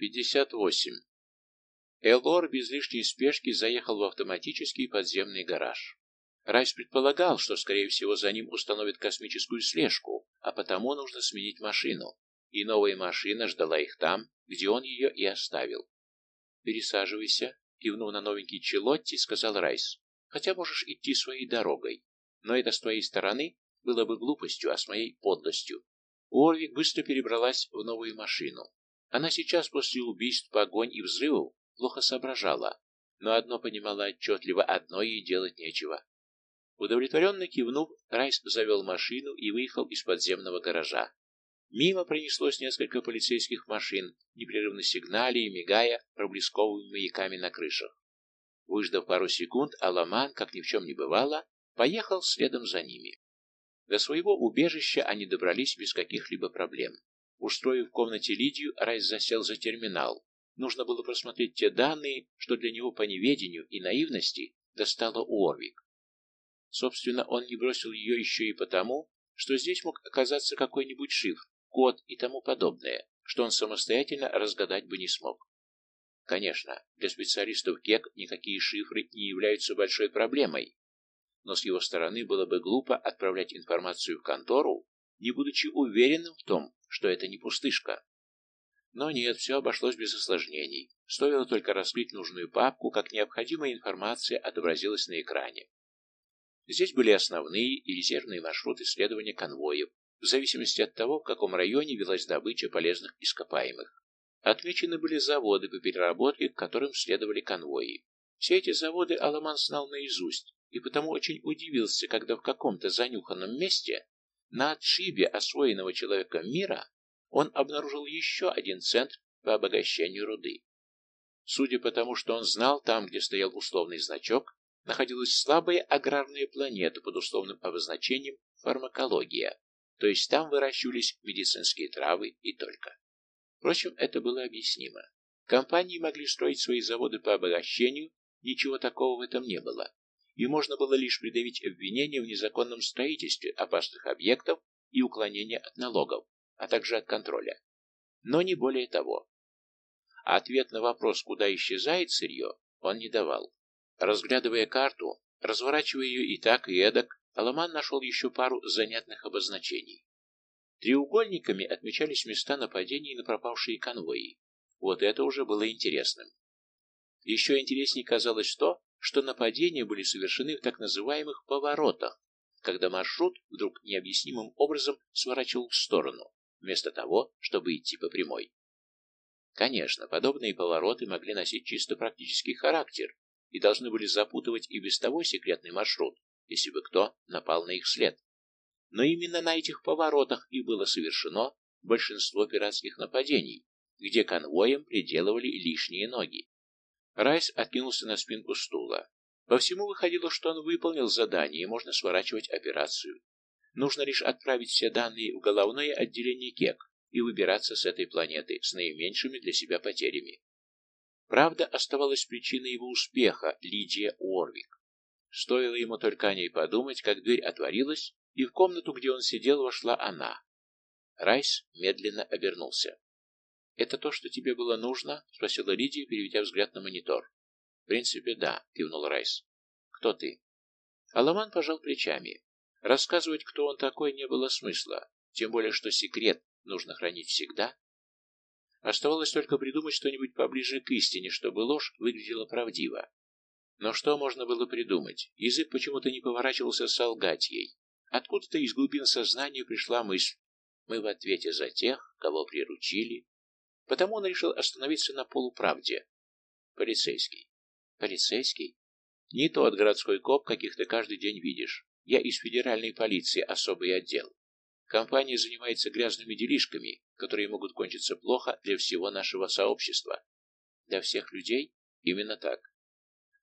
58. Элор без лишней спешки заехал в автоматический подземный гараж. Райс предполагал, что, скорее всего, за ним установят космическую слежку, а потому нужно сменить машину. И новая машина ждала их там, где он ее и оставил. «Пересаживайся», — кивнув на новенький Челотти, сказал Райс. «Хотя можешь идти своей дорогой. Но это с твоей стороны было бы глупостью, а с моей подлостью». Уорвик быстро перебралась в новую машину. Она сейчас, после убийств, погонь и взрывов, плохо соображала, но одно понимала отчетливо, одно ей делать нечего. Удовлетворенно кивнув, Райс завел машину и выехал из подземного гаража. Мимо пронеслось несколько полицейских машин, непрерывно сигналя и мигая проблесковыми маяками на крышах. Выждав пару секунд, Аламан, как ни в чем не бывало, поехал следом за ними. До своего убежища они добрались без каких-либо проблем. Устроив в комнате Лидию, Райс засел за терминал. Нужно было просмотреть те данные, что для него по неведению и наивности достала Уорвик. Собственно, он не бросил ее еще и потому, что здесь мог оказаться какой-нибудь шифр, код и тому подобное, что он самостоятельно разгадать бы не смог. Конечно, для специалистов КЕК никакие шифры не являются большой проблемой, но с его стороны было бы глупо отправлять информацию в контору, не будучи уверенным в том, что это не пустышка. Но нет, все обошлось без осложнений. Стоило только раскрыть нужную папку, как необходимая информация отобразилась на экране. Здесь были основные и резервные маршруты следования конвоев, в зависимости от того, в каком районе велась добыча полезных ископаемых. Отмечены были заводы по переработке, к которым следовали конвои. Все эти заводы Аламан знал наизусть, и потому очень удивился, когда в каком-то занюханном месте на отшибе освоенного человеком мира он обнаружил еще один центр по обогащению руды. Судя по тому, что он знал, там, где стоял условный значок, находилась слабая аграрная планета под условным обозначением фармакология, то есть там выращивались медицинские травы и только. Впрочем, это было объяснимо. Компании могли строить свои заводы по обогащению, ничего такого в этом не было и можно было лишь придавить обвинение в незаконном строительстве опасных объектов и уклонении от налогов, а также от контроля. Но не более того. А ответ на вопрос, куда исчезает сырье, он не давал. Разглядывая карту, разворачивая ее и так, и эдак, Аламан нашел еще пару занятных обозначений. Треугольниками отмечались места нападений на пропавшие конвои. Вот это уже было интересным. Еще интереснее казалось то, что нападения были совершены в так называемых поворотах, когда маршрут вдруг необъяснимым образом сворачивал в сторону, вместо того, чтобы идти по прямой. Конечно, подобные повороты могли носить чисто практический характер и должны были запутывать и без того секретный маршрут, если бы кто напал на их след. Но именно на этих поворотах и было совершено большинство пиратских нападений, где конвоем приделывали лишние ноги. Райс откинулся на спинку стула. По всему выходило, что он выполнил задание, и можно сворачивать операцию. Нужно лишь отправить все данные в головное отделение КЕК и выбираться с этой планеты с наименьшими для себя потерями. Правда, оставалась причина его успеха – Лидия Уорвик. Стоило ему только о ней подумать, как дверь отворилась, и в комнату, где он сидел, вошла она. Райс медленно обернулся. «Это то, что тебе было нужно?» — спросила Лидия, переведя взгляд на монитор. «В принципе, да», — кивнул Райс. «Кто ты?» Аламан пожал плечами. Рассказывать, кто он такой, не было смысла, тем более, что секрет нужно хранить всегда. Оставалось только придумать что-нибудь поближе к истине, чтобы ложь выглядела правдиво. Но что можно было придумать? Язык почему-то не поворачивался солгать ей. Откуда-то из глубин сознания пришла мысль. Мы в ответе за тех, кого приручили, Потому он решил остановиться на полуправде. Полицейский. Полицейский? Не тот городской коп, каких ты каждый день видишь. Я из федеральной полиции, особый отдел. Компания занимается грязными делишками, которые могут кончиться плохо для всего нашего сообщества. Для всех людей? Именно так.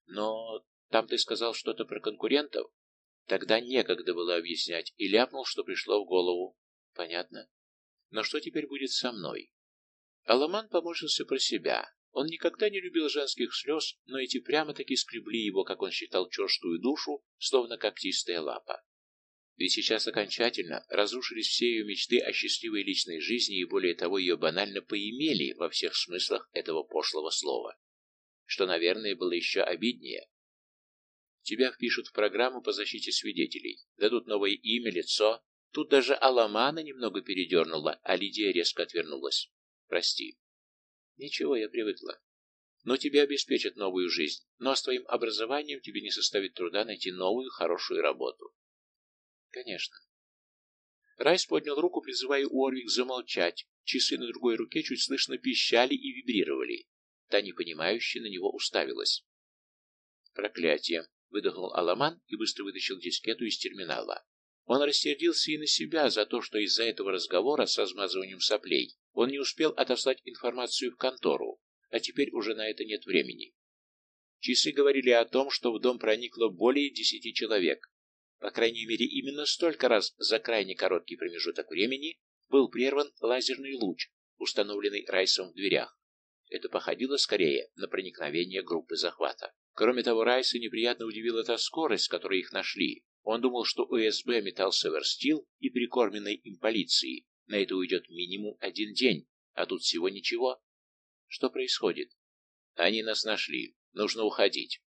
Но там ты сказал что-то про конкурентов? Тогда некогда было объяснять, и ляпнул, что пришло в голову. Понятно. Но что теперь будет со мной? Аламан поморщился про себя. Он никогда не любил женских слез, но эти прямо-таки скребли его, как он считал, черстую душу, словно когтистая лапа. Ведь сейчас окончательно разрушились все ее мечты о счастливой личной жизни и, более того, ее банально поимели во всех смыслах этого пошлого слова. Что, наверное, было еще обиднее. Тебя впишут в программу по защите свидетелей, дадут новое имя, лицо. Тут даже Аламана немного передернула, а Лидия резко отвернулась. Прости. Ничего, я привыкла. Но тебе обеспечат новую жизнь, но с твоим образованием тебе не составит труда найти новую хорошую работу. Конечно. Райс поднял руку, призывая Уорвик замолчать. Часы на другой руке чуть слышно пищали и вибрировали. Та, непонимающе, на него уставилась. «Проклятие!» — выдохнул Аламан и быстро вытащил дискету из терминала. Он рассердился и на себя за то, что из-за этого разговора с размазыванием соплей он не успел отослать информацию в контору, а теперь уже на это нет времени. Часы говорили о том, что в дом проникло более десяти человек, по крайней мере, именно столько раз за крайне короткий промежуток времени был прерван лазерный луч, установленный Райсом в дверях. Это походило скорее на проникновение группы захвата. Кроме того, Райса неприятно удивила та скорость, с которой их нашли. Он думал, что УСБ метал Северстил и прикормленной им полиции. На это уйдет минимум один день, а тут всего ничего. Что происходит? Они нас нашли. Нужно уходить.